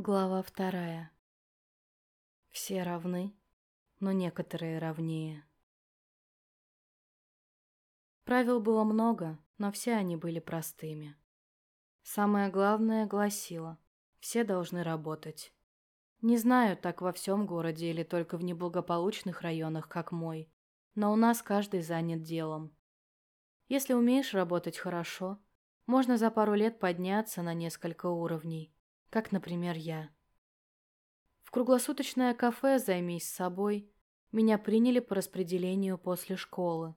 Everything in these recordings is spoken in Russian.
Глава вторая. Все равны, но некоторые равнее. Правил было много, но все они были простыми. Самое главное гласило – все должны работать. Не знаю, так во всем городе или только в неблагополучных районах, как мой, но у нас каждый занят делом. Если умеешь работать хорошо, можно за пару лет подняться на несколько уровней – как, например, я. В круглосуточное кафе «Займись собой» меня приняли по распределению после школы.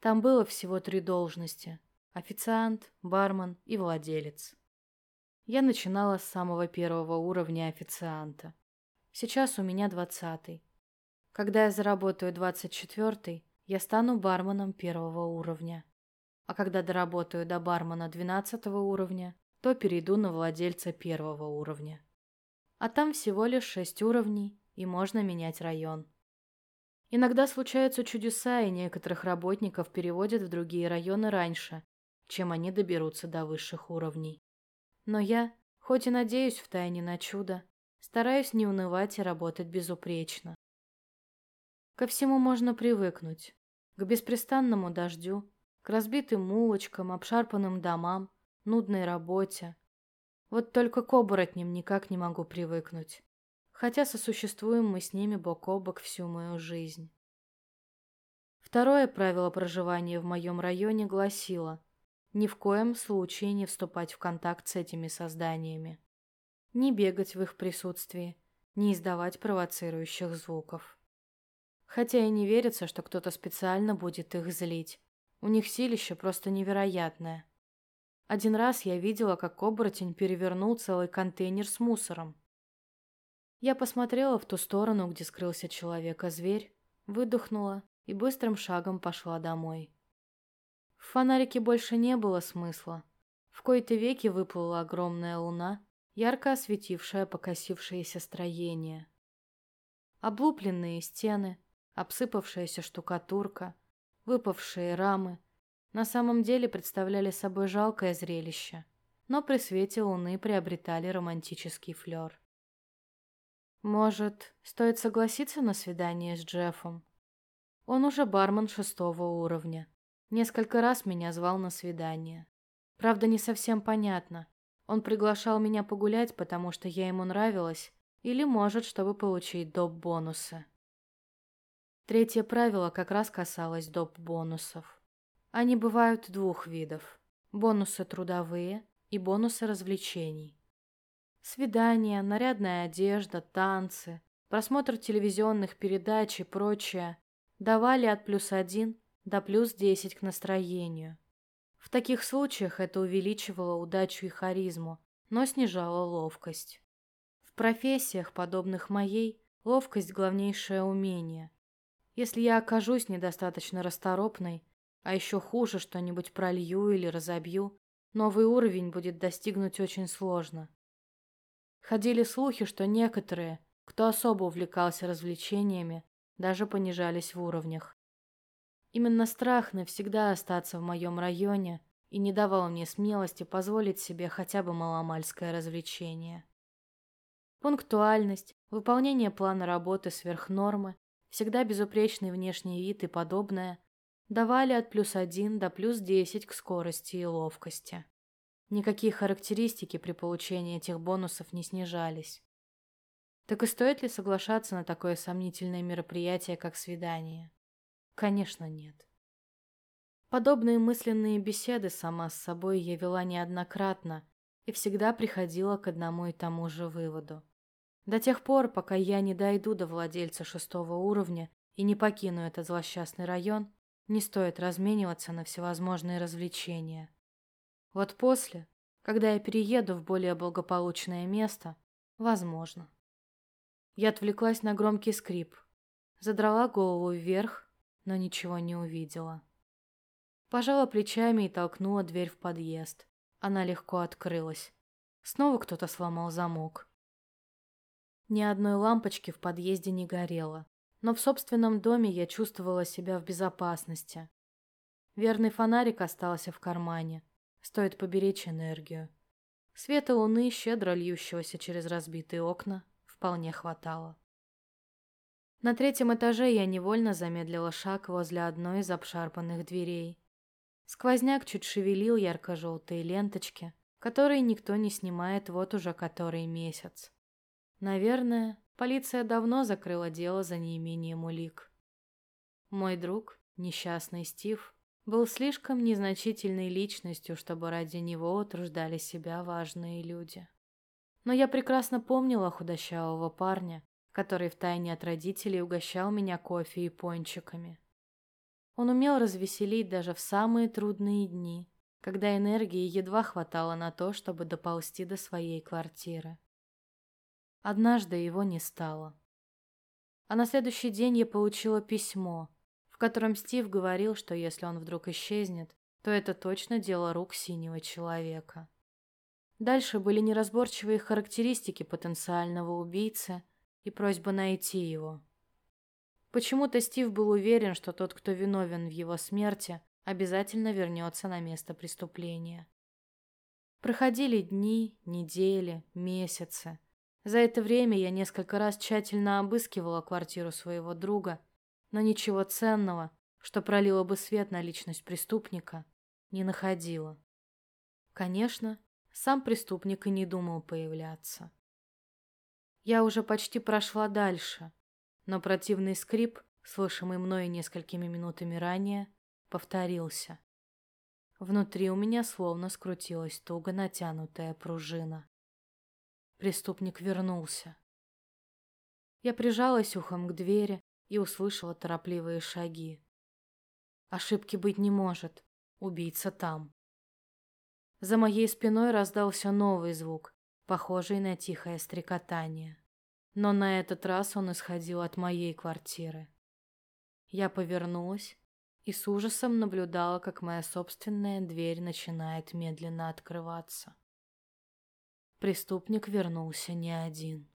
Там было всего три должности – официант, бармен и владелец. Я начинала с самого первого уровня официанта. Сейчас у меня двадцатый. Когда я заработаю двадцать четвертый, я стану барменом первого уровня. А когда доработаю до бармена двенадцатого уровня, то перейду на владельца первого уровня. А там всего лишь шесть уровней, и можно менять район. Иногда случаются чудеса, и некоторых работников переводят в другие районы раньше, чем они доберутся до высших уровней. Но я, хоть и надеюсь втайне на чудо, стараюсь не унывать и работать безупречно. Ко всему можно привыкнуть. К беспрестанному дождю, к разбитым улочкам, обшарпанным домам, нудной работе. Вот только к оборотням никак не могу привыкнуть. Хотя сосуществуем мы с ними бок о бок всю мою жизнь. Второе правило проживания в моем районе гласило ни в коем случае не вступать в контакт с этими созданиями. Не бегать в их присутствии, не издавать провоцирующих звуков. Хотя и не верится, что кто-то специально будет их злить. У них силище просто невероятное. Один раз я видела, как оборотень перевернул целый контейнер с мусором. Я посмотрела в ту сторону, где скрылся человек-зверь, выдохнула и быстрым шагом пошла домой. В фонарике больше не было смысла. В кои-то веки выплыла огромная луна, ярко осветившая покосившееся строение. Облупленные стены, обсыпавшаяся штукатурка, выпавшие рамы — на самом деле представляли собой жалкое зрелище, но при свете луны приобретали романтический флер. Может, стоит согласиться на свидание с Джеффом? Он уже бармен шестого уровня. Несколько раз меня звал на свидание. Правда, не совсем понятно. Он приглашал меня погулять, потому что я ему нравилась, или, может, чтобы получить доп-бонусы. Третье правило как раз касалось доп-бонусов. Они бывают двух видов. Бонусы трудовые и бонусы развлечений. Свидания, нарядная одежда, танцы, просмотр телевизионных передач и прочее давали от плюс один до плюс десять к настроению. В таких случаях это увеличивало удачу и харизму, но снижало ловкость. В профессиях, подобных моей, ловкость – главнейшее умение. Если я окажусь недостаточно расторопной, а еще хуже, что-нибудь пролью или разобью. Новый уровень будет достигнуть очень сложно. Ходили слухи, что некоторые, кто особо увлекался развлечениями, даже понижались в уровнях. Именно страх навсегда остаться в моем районе и не давал мне смелости позволить себе хотя бы маломальское развлечение. Пунктуальность, выполнение плана работы сверх нормы, всегда безупречный внешний вид и подобное давали от плюс 1 до плюс 10 к скорости и ловкости. Никакие характеристики при получении этих бонусов не снижались. Так и стоит ли соглашаться на такое сомнительное мероприятие, как свидание? Конечно, нет. Подобные мысленные беседы сама с собой я вела неоднократно и всегда приходила к одному и тому же выводу. До тех пор, пока я не дойду до владельца шестого уровня и не покину этот злосчастный район, не стоит размениваться на всевозможные развлечения. Вот после, когда я перееду в более благополучное место, возможно. Я отвлеклась на громкий скрип, задрала голову вверх, но ничего не увидела. Пожала плечами и толкнула дверь в подъезд. Она легко открылась. Снова кто-то сломал замок. Ни одной лампочки в подъезде не горело но в собственном доме я чувствовала себя в безопасности. Верный фонарик остался в кармане. Стоит поберечь энергию. Света луны, щедро льющегося через разбитые окна, вполне хватало. На третьем этаже я невольно замедлила шаг возле одной из обшарпанных дверей. Сквозняк чуть шевелил ярко-желтые ленточки, которые никто не снимает вот уже который месяц. Наверное, полиция давно закрыла дело за неимением улик. Мой друг, несчастный Стив, был слишком незначительной личностью, чтобы ради него утруждали себя важные люди. Но я прекрасно помнила худощавого парня, который втайне от родителей угощал меня кофе и пончиками. Он умел развеселить даже в самые трудные дни, когда энергии едва хватало на то, чтобы доползти до своей квартиры. Однажды его не стало. А на следующий день я получила письмо, в котором Стив говорил, что если он вдруг исчезнет, то это точно дело рук синего человека. Дальше были неразборчивые характеристики потенциального убийцы и просьба найти его. Почему-то Стив был уверен, что тот, кто виновен в его смерти, обязательно вернется на место преступления. Проходили дни, недели, месяцы. За это время я несколько раз тщательно обыскивала квартиру своего друга, но ничего ценного, что пролило бы свет на личность преступника, не находила. Конечно, сам преступник и не думал появляться. Я уже почти прошла дальше, но противный скрип, слышимый мною несколькими минутами ранее, повторился. Внутри у меня словно скрутилась туго натянутая пружина. Преступник вернулся. Я прижалась ухом к двери и услышала торопливые шаги. Ошибки быть не может. Убийца там. За моей спиной раздался новый звук, похожий на тихое стрекотание. Но на этот раз он исходил от моей квартиры. Я повернулась и с ужасом наблюдала, как моя собственная дверь начинает медленно открываться. Преступник вернулся не один.